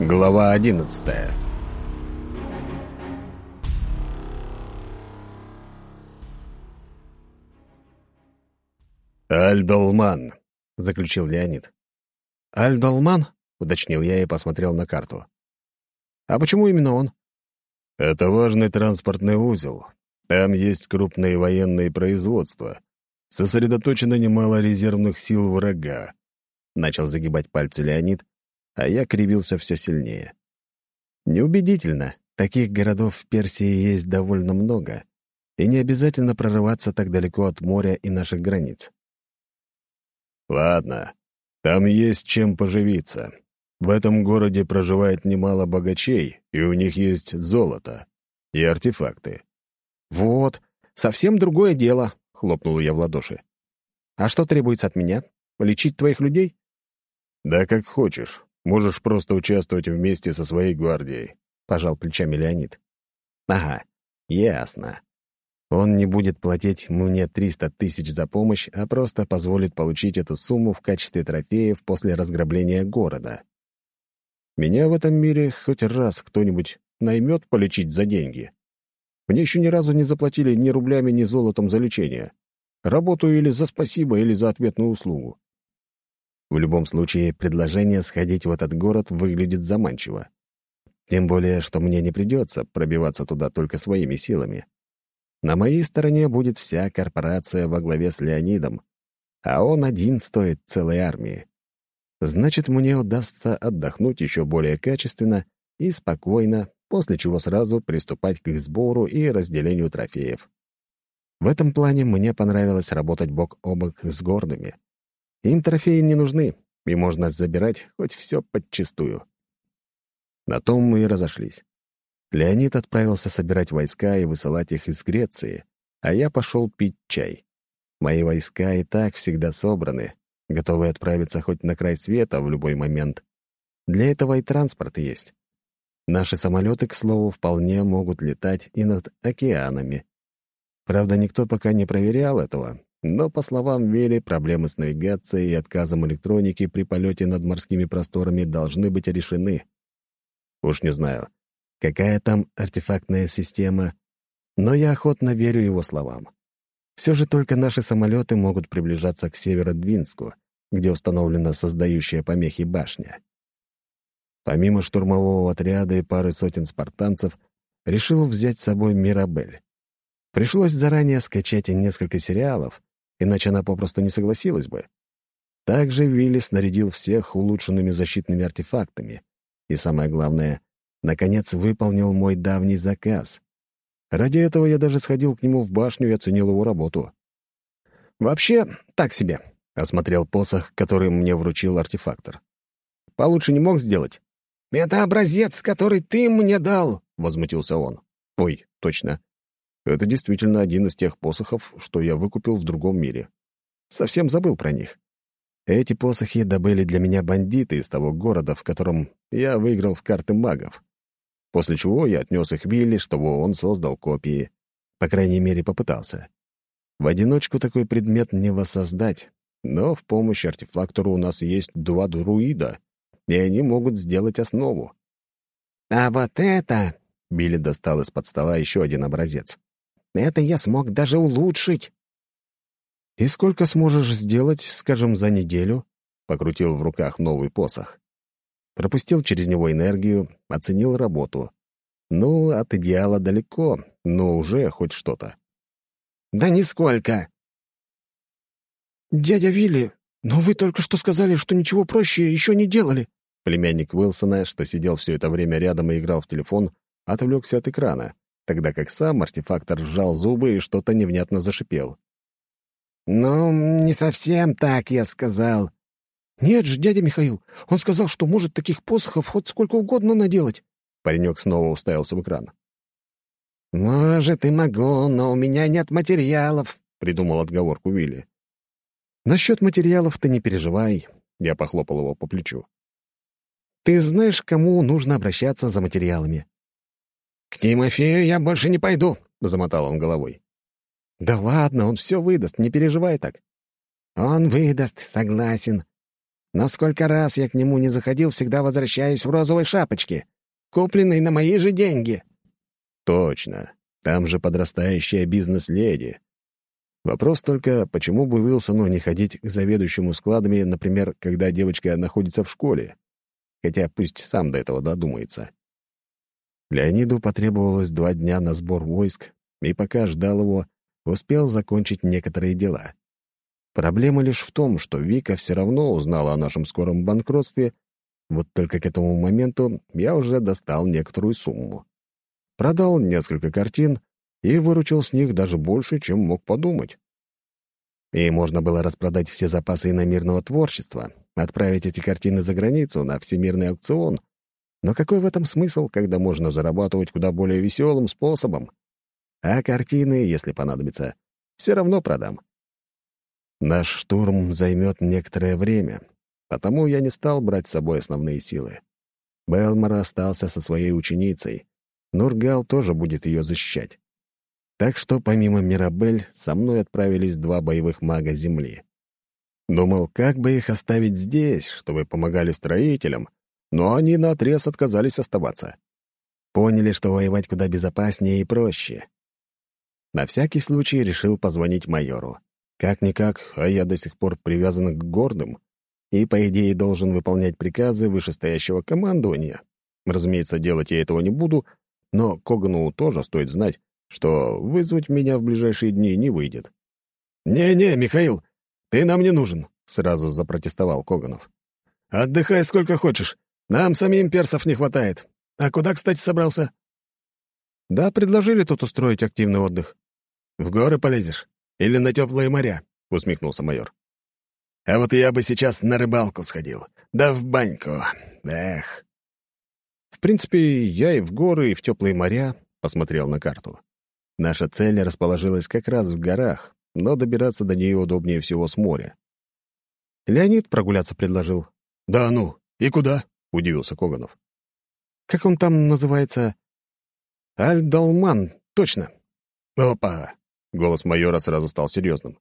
Глава одиннадцатая «Альдолман», — заключил Леонид. «Альдолман?» — уточнил я и посмотрел на карту. «А почему именно он?» «Это важный транспортный узел. Там есть крупные военные производства. Сосредоточено немало резервных сил врага», — начал загибать пальцы Леонид, а я кривился все сильнее. Неубедительно. Таких городов в Персии есть довольно много, и не обязательно прорываться так далеко от моря и наших границ. Ладно, там есть чем поживиться. В этом городе проживает немало богачей, и у них есть золото и артефакты. «Вот, совсем другое дело», — хлопнул я в ладоши. «А что требуется от меня? Лечить твоих людей?» «Да как хочешь. Можешь просто участвовать вместе со своей гвардией», — пожал плечами Леонид. «Ага, ясно. Он не будет платить мне 300 тысяч за помощь, а просто позволит получить эту сумму в качестве трофеев после разграбления города. Меня в этом мире хоть раз кто-нибудь наймет полечить за деньги. Мне еще ни разу не заплатили ни рублями, ни золотом за лечение. Работаю или за спасибо, или за ответную услугу. В любом случае, предложение сходить в этот город выглядит заманчиво. Тем более, что мне не придется пробиваться туда только своими силами. На моей стороне будет вся корпорация во главе с Леонидом, а он один стоит целой армии. Значит, мне удастся отдохнуть еще более качественно и спокойно, после чего сразу приступать к их сбору и разделению трофеев. В этом плане мне понравилось работать бок о бок с гордыми. Им трофеи не нужны, и можно забирать хоть все подчистую. На том мы и разошлись. Леонид отправился собирать войска и высылать их из Греции, а я пошел пить чай. Мои войска и так всегда собраны, готовы отправиться хоть на край света в любой момент. Для этого и транспорт есть. Наши самолеты, к слову, вполне могут летать и над океанами. Правда, никто пока не проверял этого, но, по словам Вели, проблемы с навигацией и отказом электроники при полете над морскими просторами должны быть решены. Уж не знаю, какая там артефактная система, но я охотно верю его словам. Все же только наши самолеты могут приближаться к Северодвинску, где установлена создающая помехи башня. Помимо штурмового отряда и пары сотен спартанцев, решил взять с собой Мирабель. Пришлось заранее скачать несколько сериалов, иначе она попросту не согласилась бы. Также Вилли снарядил всех улучшенными защитными артефактами. И самое главное, наконец выполнил мой давний заказ. Ради этого я даже сходил к нему в башню и оценил его работу. «Вообще, так себе», — осмотрел посох, который мне вручил артефактор. «Получше не мог сделать?» «Это образец, который ты мне дал», — возмутился он. «Ой, точно. Это действительно один из тех посохов, что я выкупил в другом мире. Совсем забыл про них. Эти посохи добыли для меня бандиты из того города, в котором я выиграл в карты магов. После чего я отнес их Вилли, чтобы он создал копии. По крайней мере, попытался. В одиночку такой предмет не воссоздать, но в помощь артефактору у нас есть два друида, и они могут сделать основу. «А вот это...» — Билли достал из-под стола еще один образец. Это я смог даже улучшить. «И сколько сможешь сделать, скажем, за неделю?» Покрутил в руках новый посох. Пропустил через него энергию, оценил работу. Ну, от идеала далеко, но уже хоть что-то. «Да нисколько!» «Дядя Вилли, но вы только что сказали, что ничего проще еще не делали!» Племянник Уилсона, что сидел все это время рядом и играл в телефон, отвлекся от экрана тогда как сам артефактор сжал зубы и что-то невнятно зашипел. «Ну, не совсем так, я сказал». «Нет же, дядя Михаил, он сказал, что может таких посохов хоть сколько угодно наделать». Паренек снова уставился в экран. «Может, и могу, но у меня нет материалов», — придумал отговорку Вилли. «Насчет материалов ты не переживай», — я похлопал его по плечу. «Ты знаешь, кому нужно обращаться за материалами. «К Тимофею я больше не пойду», — замотал он головой. «Да ладно, он все выдаст, не переживай так». «Он выдаст, согласен. Но сколько раз я к нему не заходил, всегда возвращаюсь в розовой шапочке, купленной на мои же деньги». «Точно. Там же подрастающая бизнес-леди. Вопрос только, почему бы Уилсону не ходить к заведующему складами, например, когда девочка находится в школе? Хотя пусть сам до этого додумается. Леониду потребовалось два дня на сбор войск, и пока ждал его, успел закончить некоторые дела. Проблема лишь в том, что Вика все равно узнала о нашем скором банкротстве, вот только к этому моменту я уже достал некоторую сумму. Продал несколько картин и выручил с них даже больше, чем мог подумать. И можно было распродать все запасы иномирного творчества, отправить эти картины за границу на всемирный аукцион. Но какой в этом смысл, когда можно зарабатывать куда более веселым способом? А картины, если понадобится, все равно продам. Наш штурм займет некоторое время, потому я не стал брать с собой основные силы. Белмор остался со своей ученицей. Нургал тоже будет ее защищать. Так что помимо Мирабель со мной отправились два боевых мага Земли. Думал, как бы их оставить здесь, чтобы помогали строителям, но они наотрез отказались оставаться. Поняли, что воевать куда безопаснее и проще. На всякий случай решил позвонить майору. Как-никак, а я до сих пор привязан к гордым и, по идее, должен выполнять приказы вышестоящего командования. Разумеется, делать я этого не буду, но Когану тоже стоит знать, что вызвать меня в ближайшие дни не выйдет. «Не-не, Михаил, ты нам не нужен», — сразу запротестовал Коганов. «Отдыхай сколько хочешь. Нам самим персов не хватает. А куда, кстати, собрался?» «Да, предложили тут устроить активный отдых». «В горы полезешь? Или на теплые моря?» — усмехнулся майор. «А вот я бы сейчас на рыбалку сходил. Да в баньку. Эх». «В принципе, я и в горы, и в теплые моря», — посмотрел на карту. Наша цель расположилась как раз в горах, но добираться до нее удобнее всего с моря. Леонид прогуляться предложил. «Да ну, и куда?» — удивился Коганов. «Как он там называется?» «Альдалман, точно». «Опа!» — голос майора сразу стал серьезным.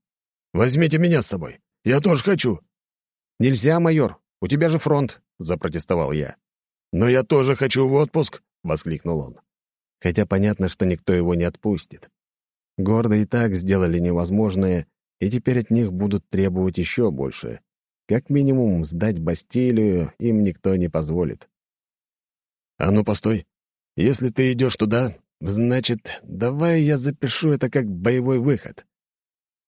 «Возьмите меня с собой. Я тоже хочу». «Нельзя, майор. У тебя же фронт», — запротестовал я. «Но я тоже хочу в отпуск», — воскликнул он хотя понятно, что никто его не отпустит. Гордо и так сделали невозможное, и теперь от них будут требовать еще больше. Как минимум, сдать Бастилию им никто не позволит. «А ну, постой. Если ты идешь туда, значит, давай я запишу это как боевой выход.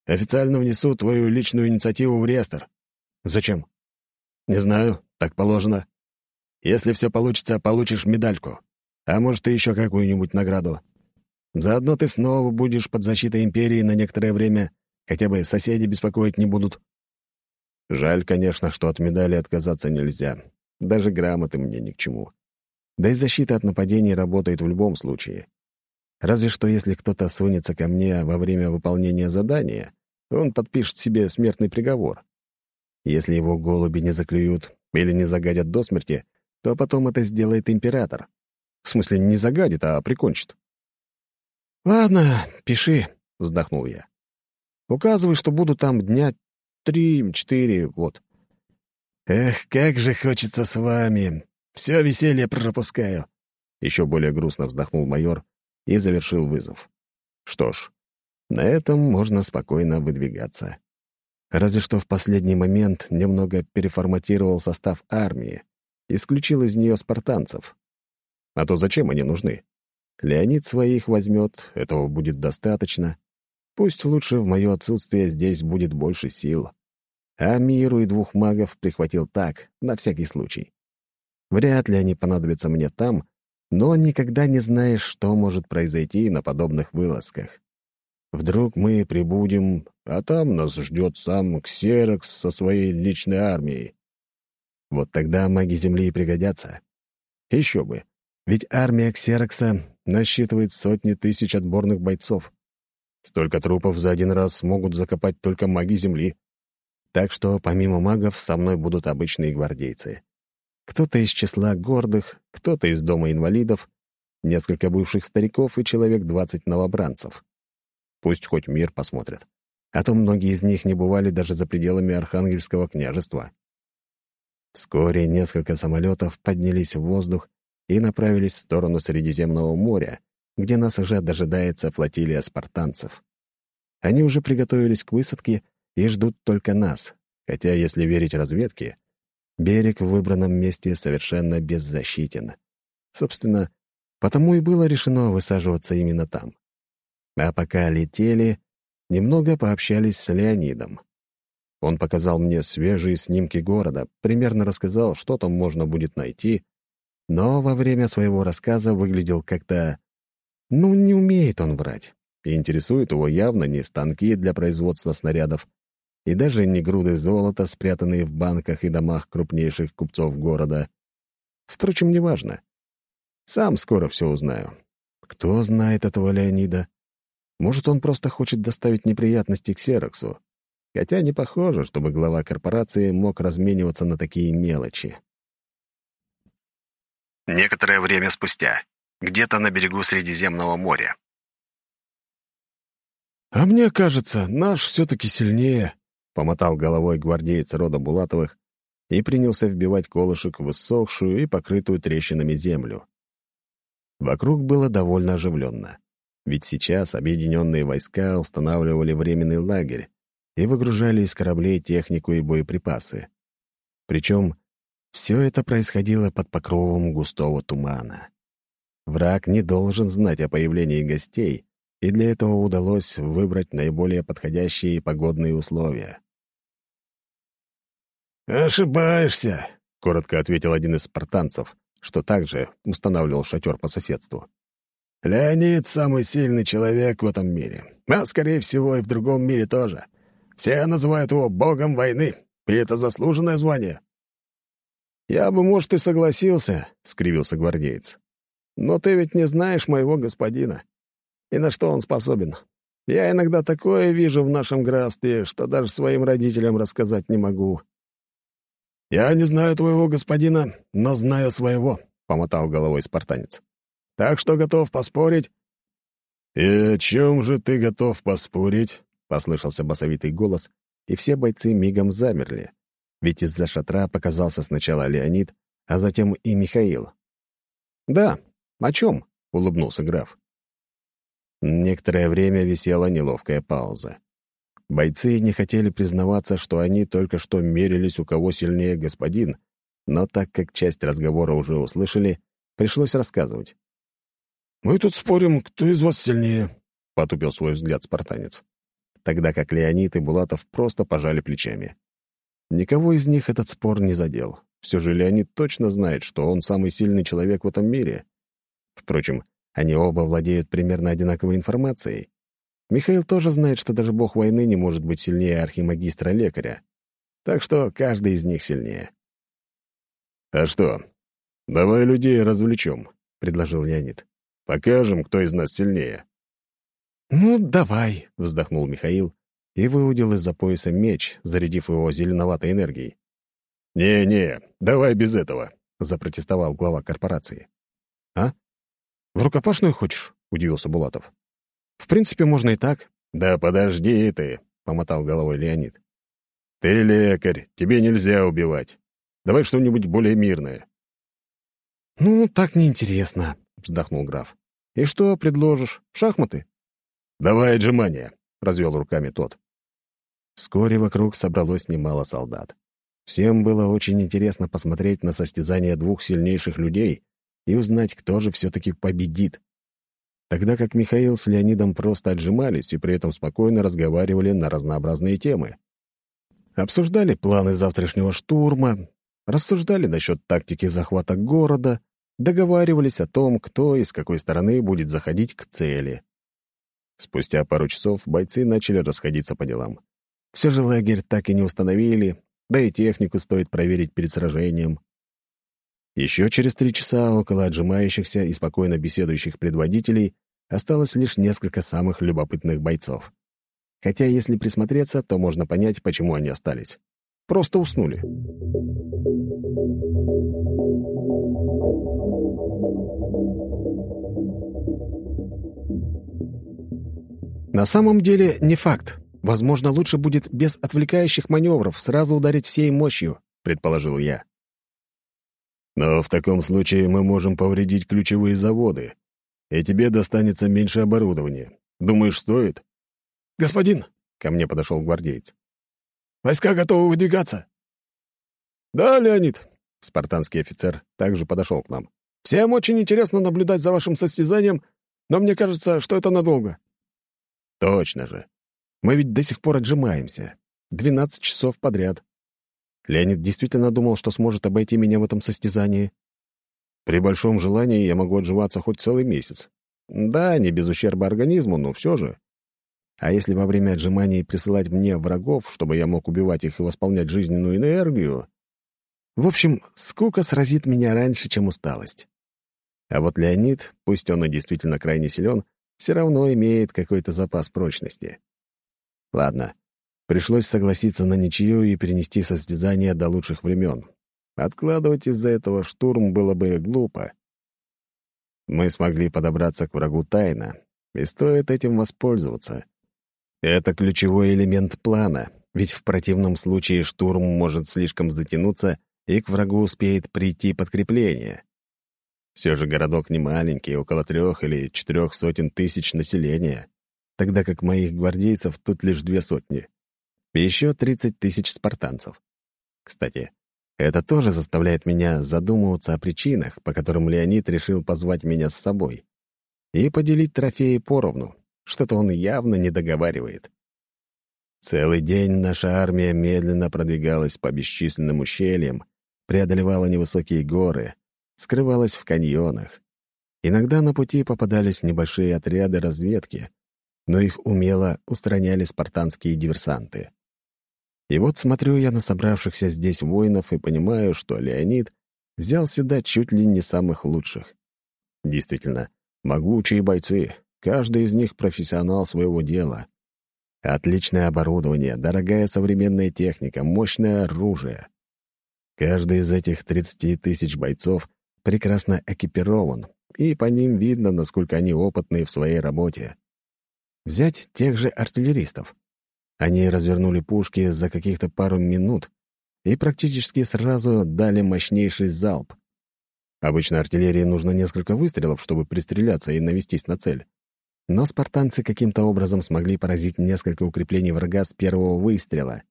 Официально внесу твою личную инициативу в реестр. Зачем? Не знаю, так положено. Если все получится, получишь медальку. А может, и еще какую-нибудь награду. Заодно ты снова будешь под защитой Империи на некоторое время, хотя бы соседи беспокоить не будут. Жаль, конечно, что от медали отказаться нельзя. Даже грамоты мне ни к чему. Да и защита от нападений работает в любом случае. Разве что если кто-то сунется ко мне во время выполнения задания, он подпишет себе смертный приговор. Если его голуби не заклюют или не загадят до смерти, то потом это сделает император. В смысле, не загадит, а прикончит. «Ладно, пиши», — вздохнул я. «Указывай, что буду там дня три-четыре, вот». «Эх, как же хочется с вами! Все веселье пропускаю!» Еще более грустно вздохнул майор и завершил вызов. Что ж, на этом можно спокойно выдвигаться. Разве что в последний момент немного переформатировал состав армии, исключил из нее спартанцев. А то зачем они нужны? Леонид своих возьмет, этого будет достаточно. Пусть лучше в мое отсутствие здесь будет больше сил. А миру и двух магов прихватил так, на всякий случай. Вряд ли они понадобятся мне там, но никогда не знаешь, что может произойти на подобных вылазках. Вдруг мы прибудем, а там нас ждет сам Ксерокс со своей личной армией. Вот тогда маги Земли и пригодятся. Еще бы. Ведь армия Ксерокса насчитывает сотни тысяч отборных бойцов. Столько трупов за один раз могут закопать только маги Земли. Так что помимо магов со мной будут обычные гвардейцы. Кто-то из числа гордых, кто-то из дома инвалидов, несколько бывших стариков и человек двадцать новобранцев. Пусть хоть мир посмотрят. А то многие из них не бывали даже за пределами Архангельского княжества. Вскоре несколько самолетов поднялись в воздух и направились в сторону Средиземного моря, где нас уже дожидается флотилия спартанцев. Они уже приготовились к высадке и ждут только нас, хотя, если верить разведке, берег в выбранном месте совершенно беззащитен. Собственно, потому и было решено высаживаться именно там. А пока летели, немного пообщались с Леонидом. Он показал мне свежие снимки города, примерно рассказал, что там можно будет найти, но во время своего рассказа выглядел как-то... Ну, не умеет он врать. И интересует его явно не станки для производства снарядов, и даже не груды золота, спрятанные в банках и домах крупнейших купцов города. Впрочем, неважно. Сам скоро все узнаю. Кто знает этого Леонида? Может, он просто хочет доставить неприятности к Сероксу. Хотя не похоже, чтобы глава корпорации мог размениваться на такие мелочи. Некоторое время спустя. Где-то на берегу Средиземного моря. «А мне кажется, наш все-таки сильнее», — помотал головой гвардеец рода Булатовых и принялся вбивать колышек в высохшую и покрытую трещинами землю. Вокруг было довольно оживленно, ведь сейчас объединенные войска устанавливали временный лагерь, и выгружали из кораблей технику и боеприпасы. Причем все это происходило под покровом густого тумана. Враг не должен знать о появлении гостей, и для этого удалось выбрать наиболее подходящие погодные условия. «Ошибаешься», — коротко ответил один из спартанцев, что также устанавливал шатер по соседству. «Леонид — самый сильный человек в этом мире, а, скорее всего, и в другом мире тоже. Все называют его богом войны, и это заслуженное звание». «Я бы, может, и согласился», — скривился гвардеец. «Но ты ведь не знаешь моего господина. И на что он способен? Я иногда такое вижу в нашем графстве, что даже своим родителям рассказать не могу». «Я не знаю твоего господина, но знаю своего», — помотал головой спартанец. «Так что готов поспорить?» «И о чем же ты готов поспорить?» послышался басовитый голос, и все бойцы мигом замерли, ведь из-за шатра показался сначала Леонид, а затем и Михаил. «Да, о чем?» — улыбнулся граф. Некоторое время висела неловкая пауза. Бойцы не хотели признаваться, что они только что мерились, у кого сильнее господин, но так как часть разговора уже услышали, пришлось рассказывать. «Мы тут спорим, кто из вас сильнее», — потупил свой взгляд спартанец тогда как Леонид и Булатов просто пожали плечами. Никого из них этот спор не задел. Все же Леонид точно знает, что он самый сильный человек в этом мире. Впрочем, они оба владеют примерно одинаковой информацией. Михаил тоже знает, что даже бог войны не может быть сильнее архимагистра-лекаря. Так что каждый из них сильнее. «А что, давай людей развлечем», — предложил Леонид. «Покажем, кто из нас сильнее». «Ну, давай», — вздохнул Михаил и выудил из-за пояса меч, зарядив его зеленоватой энергией. «Не-не, давай без этого», — запротестовал глава корпорации. «А? В рукопашную хочешь?» — удивился Булатов. «В принципе, можно и так». «Да подожди ты», — помотал головой Леонид. «Ты лекарь, тебе нельзя убивать. Давай что-нибудь более мирное». «Ну, так неинтересно», — вздохнул граф. «И что предложишь? Шахматы?» «Давай отжимания», — развел руками тот. Вскоре вокруг собралось немало солдат. Всем было очень интересно посмотреть на состязание двух сильнейших людей и узнать, кто же все-таки победит. Тогда как Михаил с Леонидом просто отжимались и при этом спокойно разговаривали на разнообразные темы. Обсуждали планы завтрашнего штурма, рассуждали насчет тактики захвата города, договаривались о том, кто и с какой стороны будет заходить к цели. Спустя пару часов бойцы начали расходиться по делам. Все же лагерь так и не установили, да и технику стоит проверить перед сражением. Еще через три часа около отжимающихся и спокойно беседующих предводителей осталось лишь несколько самых любопытных бойцов. Хотя, если присмотреться, то можно понять, почему они остались. Просто уснули. На самом деле не факт. Возможно, лучше будет без отвлекающих маневров сразу ударить всей мощью, предположил я. Но в таком случае мы можем повредить ключевые заводы, и тебе достанется меньше оборудования. Думаешь, стоит?» «Господин!» — ко мне подошел гвардеец. «Войска готовы выдвигаться!» «Да, Леонид!» — спартанский офицер также подошел к нам. «Всем очень интересно наблюдать за вашим состязанием, но мне кажется, что это надолго». «Точно же. Мы ведь до сих пор отжимаемся. Двенадцать часов подряд. Леонид действительно думал, что сможет обойти меня в этом состязании. При большом желании я могу отживаться хоть целый месяц. Да, не без ущерба организму, но все же. А если во время отжиманий присылать мне врагов, чтобы я мог убивать их и восполнять жизненную энергию... В общем, скука сразит меня раньше, чем усталость. А вот Леонид, пусть он и действительно крайне силен, все равно имеет какой-то запас прочности. Ладно, пришлось согласиться на ничью и перенести состязание до лучших времен. Откладывать из-за этого штурм было бы глупо. Мы смогли подобраться к врагу тайно, и стоит этим воспользоваться. Это ключевой элемент плана, ведь в противном случае штурм может слишком затянуться, и к врагу успеет прийти подкрепление. Все же городок не маленький, около трех или четырех сотен тысяч населения, тогда как моих гвардейцев тут лишь две сотни. И еще тридцать тысяч спартанцев. Кстати, это тоже заставляет меня задумываться о причинах, по которым Леонид решил позвать меня с собой. И поделить трофеи поровну. Что-то он явно не договаривает. Целый день наша армия медленно продвигалась по бесчисленным ущельям, преодолевала невысокие горы, скрывалась в каньонах. Иногда на пути попадались небольшие отряды разведки, но их умело устраняли спартанские диверсанты. И вот смотрю я на собравшихся здесь воинов и понимаю, что Леонид взял сюда чуть ли не самых лучших. Действительно, могучие бойцы, каждый из них профессионал своего дела. Отличное оборудование, дорогая современная техника, мощное оружие. Каждый из этих 30 тысяч бойцов прекрасно экипирован, и по ним видно, насколько они опытные в своей работе. Взять тех же артиллеристов. Они развернули пушки за каких-то пару минут и практически сразу дали мощнейший залп. Обычно артиллерии нужно несколько выстрелов, чтобы пристреляться и навестись на цель. Но спартанцы каким-то образом смогли поразить несколько укреплений врага с первого выстрела.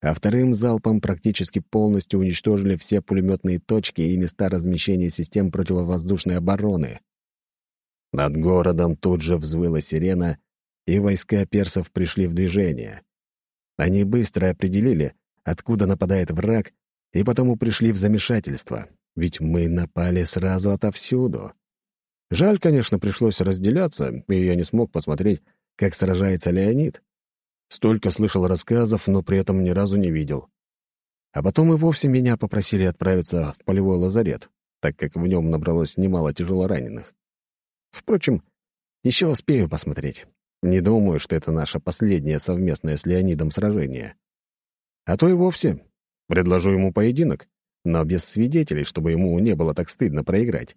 А вторым залпом практически полностью уничтожили все пулеметные точки и места размещения систем противовоздушной обороны. Над городом тут же взвыла сирена, и войска персов пришли в движение. Они быстро определили, откуда нападает враг, и потому пришли в замешательство, ведь мы напали сразу отовсюду. Жаль, конечно, пришлось разделяться, и я не смог посмотреть, как сражается Леонид. Столько слышал рассказов, но при этом ни разу не видел. А потом и вовсе меня попросили отправиться в полевой лазарет, так как в нем набралось немало тяжелораненых. Впрочем, еще успею посмотреть. Не думаю, что это наше последнее совместное с Леонидом сражение. А то и вовсе. Предложу ему поединок, но без свидетелей, чтобы ему не было так стыдно проиграть.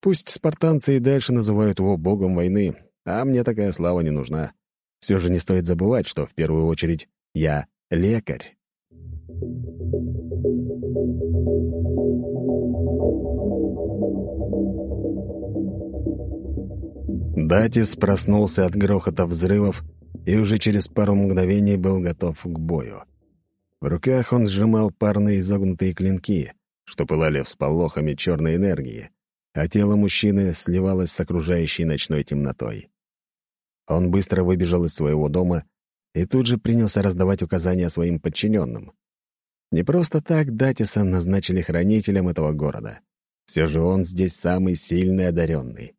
Пусть спартанцы и дальше называют его богом войны, а мне такая слава не нужна. Все же не стоит забывать, что в первую очередь я лекарь. Датис проснулся от грохота взрывов и уже через пару мгновений был готов к бою. В руках он сжимал парные изогнутые клинки, что пылали всполохами черной энергии, а тело мужчины сливалось с окружающей ночной темнотой. Он быстро выбежал из своего дома и тут же принялся раздавать указания своим подчиненным. Не просто так Датиса назначили хранителем этого города. Все же он здесь самый сильный одаренный.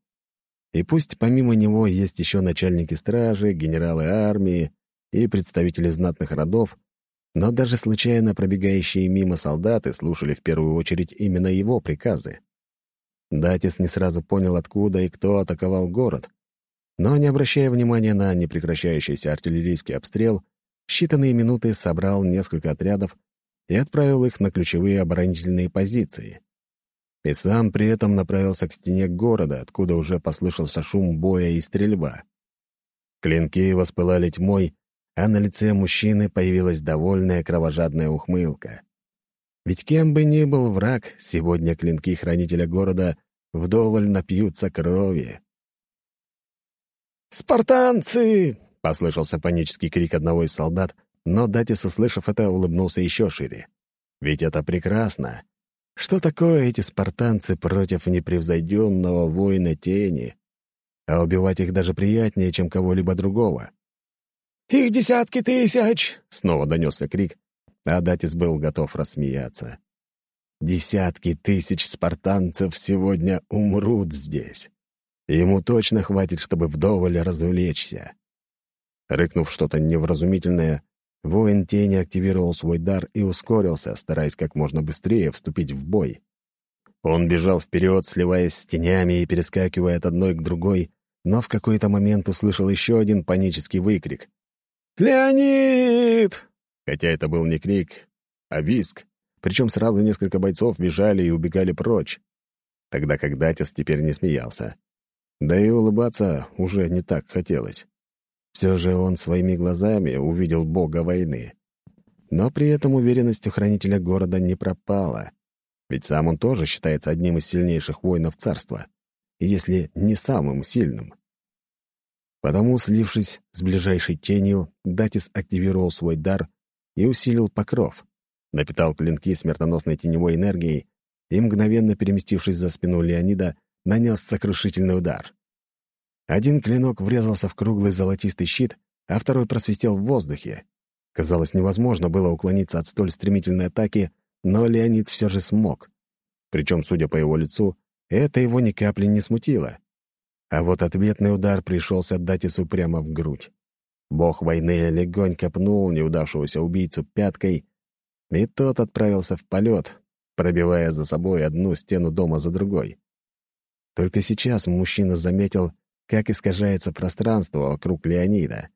И пусть помимо него есть еще начальники стражи, генералы армии и представители знатных родов, но даже случайно пробегающие мимо солдаты слушали в первую очередь именно его приказы. Датис не сразу понял, откуда и кто атаковал город, но, не обращая внимания на непрекращающийся артиллерийский обстрел, в считанные минуты собрал несколько отрядов и отправил их на ключевые оборонительные позиции и сам при этом направился к стене города, откуда уже послышался шум боя и стрельба. Клинки воспылали тьмой, а на лице мужчины появилась довольная кровожадная ухмылка. Ведь кем бы ни был враг, сегодня клинки хранителя города вдоволь напьются крови. «Спартанцы!» — послышался панический крик одного из солдат, но Датис, услышав это, улыбнулся еще шире. «Ведь это прекрасно! Что такое эти спартанцы против непревзойденного воина тени? А убивать их даже приятнее, чем кого-либо другого». «Их десятки тысяч!» — снова донесся крик, а Датис был готов рассмеяться. «Десятки тысяч спартанцев сегодня умрут здесь. Ему точно хватит, чтобы вдоволь развлечься». Рыкнув что-то невразумительное, воин тени активировал свой дар и ускорился, стараясь как можно быстрее вступить в бой. Он бежал вперед, сливаясь с тенями и перескакивая от одной к другой, но в какой-то момент услышал еще один панический выкрик. «Леонид!» Хотя это был не крик, а виск, причем сразу несколько бойцов бежали и убегали прочь. Тогда как Датис теперь не смеялся. Да и улыбаться уже не так хотелось. Все же он своими глазами увидел бога войны. Но при этом уверенность у хранителя города не пропала. Ведь сам он тоже считается одним из сильнейших воинов царства, если не самым сильным. Потому, слившись с ближайшей тенью, Датис активировал свой дар и усилил покров, напитал клинки смертоносной теневой энергией и, мгновенно переместившись за спину Леонида, нанес сокрушительный удар. Один клинок врезался в круглый золотистый щит, а второй просвистел в воздухе. Казалось, невозможно было уклониться от столь стремительной атаки, но Леонид все же смог. Причем, судя по его лицу, это его ни капли не смутило. А вот ответный удар пришелся Датису прямо в грудь. Бог войны легонько пнул неудавшегося убийцу пяткой, и тот отправился в полет, пробивая за собой одну стену дома за другой. Только сейчас мужчина заметил, как искажается пространство вокруг Леонида.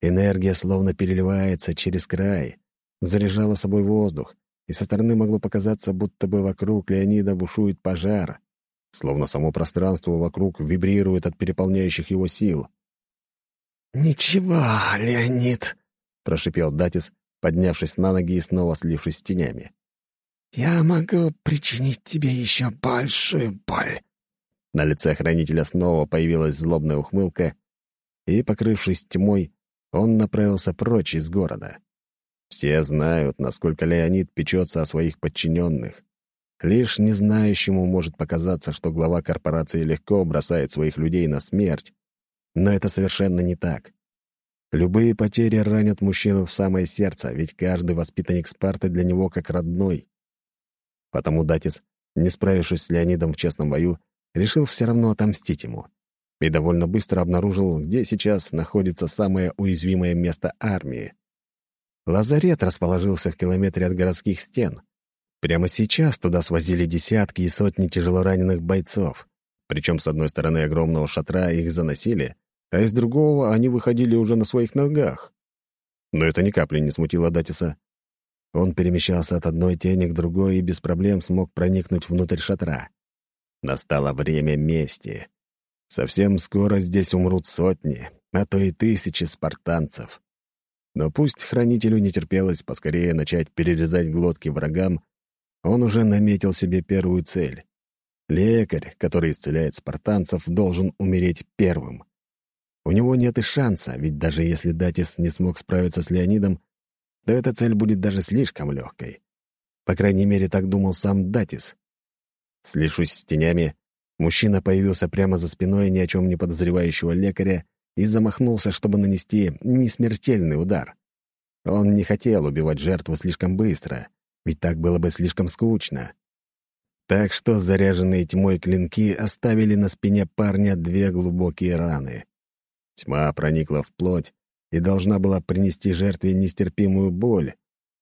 Энергия словно переливается через край, заряжала собой воздух, и со стороны могло показаться, будто бы вокруг Леонида бушует пожар, словно само пространство вокруг вибрирует от переполняющих его сил. «Ничего, Леонид», — прошипел Датис, поднявшись на ноги и снова слившись с тенями. «Я могу причинить тебе еще большую боль». На лице хранителя снова появилась злобная ухмылка, и, покрывшись тьмой, он направился прочь из города. Все знают, насколько Леонид печется о своих подчиненных. Лишь незнающему может показаться, что глава корпорации легко бросает своих людей на смерть. Но это совершенно не так. Любые потери ранят мужчину в самое сердце, ведь каждый воспитанник Спарты для него как родной. Потому Датис, не справившись с Леонидом в честном бою, решил все равно отомстить ему. И довольно быстро обнаружил, где сейчас находится самое уязвимое место армии. Лазарет расположился в километре от городских стен. Прямо сейчас туда свозили десятки и сотни тяжелораненых бойцов. Причем с одной стороны огромного шатра их заносили, а из другого они выходили уже на своих ногах. Но это ни капли не смутило Датиса. Он перемещался от одной тени к другой и без проблем смог проникнуть внутрь шатра. Настало время мести. Совсем скоро здесь умрут сотни, а то и тысячи спартанцев. Но пусть хранителю не терпелось поскорее начать перерезать глотки врагам, он уже наметил себе первую цель. Лекарь, который исцеляет спартанцев, должен умереть первым. У него нет и шанса, ведь даже если Датис не смог справиться с Леонидом, то эта цель будет даже слишком легкой. По крайней мере, так думал сам Датис. Слившись с тенями, мужчина появился прямо за спиной ни о чем не подозревающего лекаря и замахнулся, чтобы нанести несмертельный удар. Он не хотел убивать жертву слишком быстро, ведь так было бы слишком скучно. Так что заряженные тьмой клинки оставили на спине парня две глубокие раны. Тьма проникла в плоть и должна была принести жертве нестерпимую боль.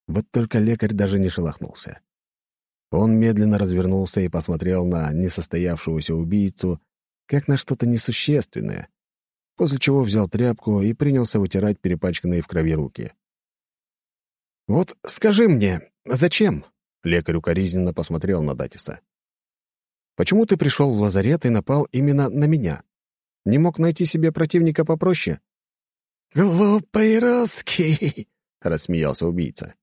Вот только лекарь даже не шелохнулся. Он медленно развернулся и посмотрел на несостоявшегося убийцу, как на что-то несущественное, после чего взял тряпку и принялся вытирать перепачканные в крови руки. «Вот скажи мне, зачем?» — лекарь укоризненно посмотрел на Датиса. «Почему ты пришел в лазарет и напал именно на меня? Не мог найти себе противника попроще?» «Глупый русский!» — рассмеялся убийца.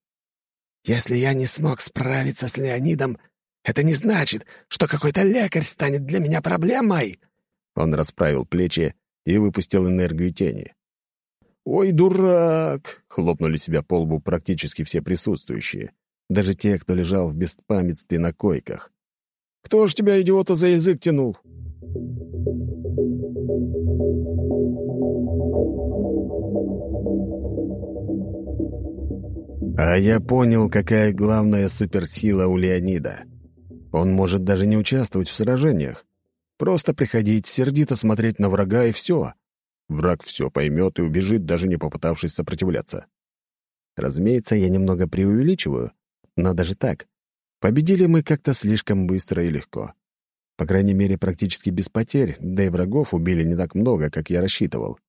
«Если я не смог справиться с Леонидом, это не значит, что какой-то лекарь станет для меня проблемой!» Он расправил плечи и выпустил энергию тени. «Ой, дурак!» — хлопнули себя по лбу практически все присутствующие, даже те, кто лежал в беспамятстве на койках. «Кто ж тебя, идиота, за язык тянул?» А я понял, какая главная суперсила у Леонида. Он может даже не участвовать в сражениях. Просто приходить, сердито смотреть на врага, и все. Враг все поймет и убежит, даже не попытавшись сопротивляться. Разумеется, я немного преувеличиваю, но даже так. Победили мы как-то слишком быстро и легко. По крайней мере, практически без потерь, да и врагов убили не так много, как я рассчитывал.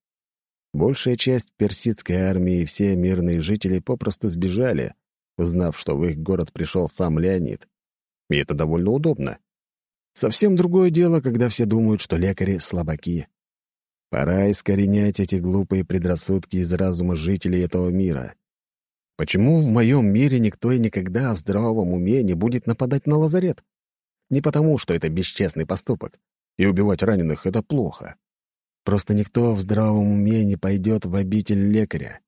Большая часть персидской армии и все мирные жители попросту сбежали, узнав, что в их город пришел сам Леонид. И это довольно удобно. Совсем другое дело, когда все думают, что лекари — слабаки. Пора искоренять эти глупые предрассудки из разума жителей этого мира. Почему в моем мире никто и никогда в здравом уме не будет нападать на лазарет? Не потому, что это бесчестный поступок, и убивать раненых — это плохо. Просто никто в здравом уме не пойдет в обитель лекаря.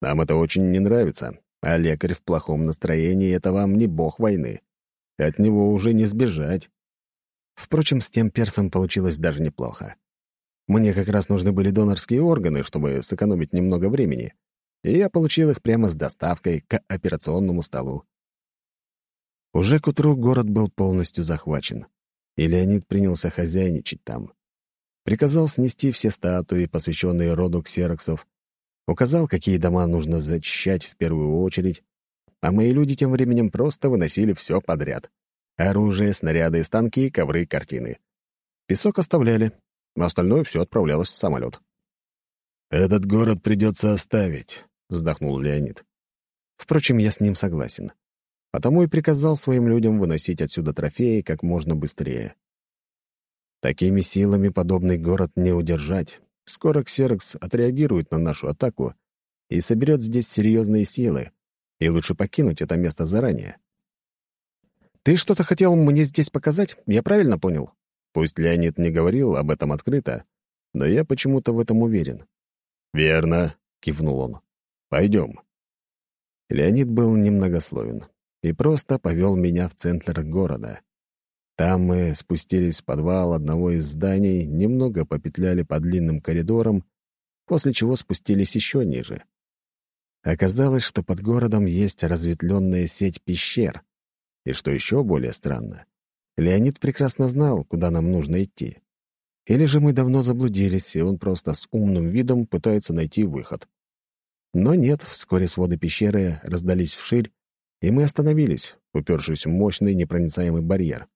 Нам это очень не нравится, а лекарь в плохом настроении — это вам не бог войны. От него уже не сбежать. Впрочем, с тем персом получилось даже неплохо. Мне как раз нужны были донорские органы, чтобы сэкономить немного времени, и я получил их прямо с доставкой к операционному столу. Уже к утру город был полностью захвачен, и Леонид принялся хозяйничать там. Приказал снести все статуи, посвященные роду ксероксов, указал, какие дома нужно зачищать в первую очередь, а мои люди тем временем просто выносили все подряд. Оружие, снаряды, станки, ковры, картины. Песок оставляли, а остальное все отправлялось в самолет. «Этот город придется оставить», — вздохнул Леонид. Впрочем, я с ним согласен. Потому и приказал своим людям выносить отсюда трофеи как можно быстрее. Такими силами подобный город не удержать. Скоро Ксерокс отреагирует на нашу атаку и соберет здесь серьезные силы, и лучше покинуть это место заранее. «Ты что-то хотел мне здесь показать? Я правильно понял?» Пусть Леонид не говорил об этом открыто, но я почему-то в этом уверен. «Верно», — кивнул он. «Пойдем». Леонид был немногословен и просто повел меня в центр города. Там мы спустились в подвал одного из зданий, немного попетляли по длинным коридорам, после чего спустились еще ниже. Оказалось, что под городом есть разветвленная сеть пещер. И что еще более странно, Леонид прекрасно знал, куда нам нужно идти. Или же мы давно заблудились, и он просто с умным видом пытается найти выход. Но нет, вскоре своды пещеры раздались вширь, и мы остановились, упершись в мощный непроницаемый барьер.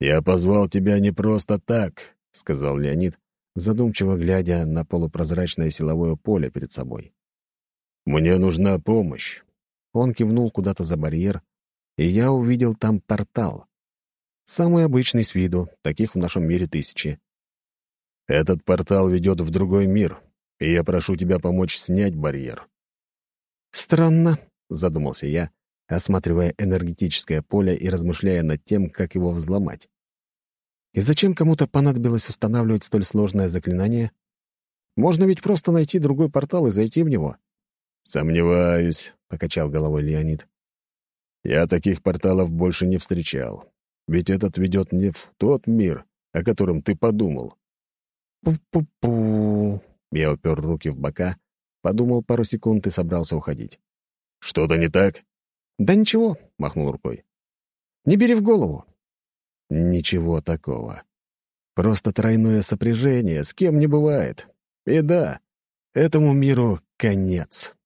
«Я позвал тебя не просто так», — сказал Леонид, задумчиво глядя на полупрозрачное силовое поле перед собой. «Мне нужна помощь». Он кивнул куда-то за барьер, и я увидел там портал. Самый обычный с виду, таких в нашем мире тысячи. Этот портал ведет в другой мир, и я прошу тебя помочь снять барьер. Странно, задумался я, осматривая энергетическое поле и размышляя над тем, как его взломать. И зачем кому-то понадобилось устанавливать столь сложное заклинание? Можно ведь просто найти другой портал и зайти в него. «Сомневаюсь», — покачал головой Леонид. «Я таких порталов больше не встречал. Ведь этот ведет не в тот мир, о котором ты подумал. Пу-пу-пу. Я упер руки в бока, подумал пару секунд и собрался уходить. Что-то не так? Да ничего, махнул рукой. Не бери в голову. Ничего такого. Просто тройное сопряжение, с кем не бывает. И да, этому миру конец.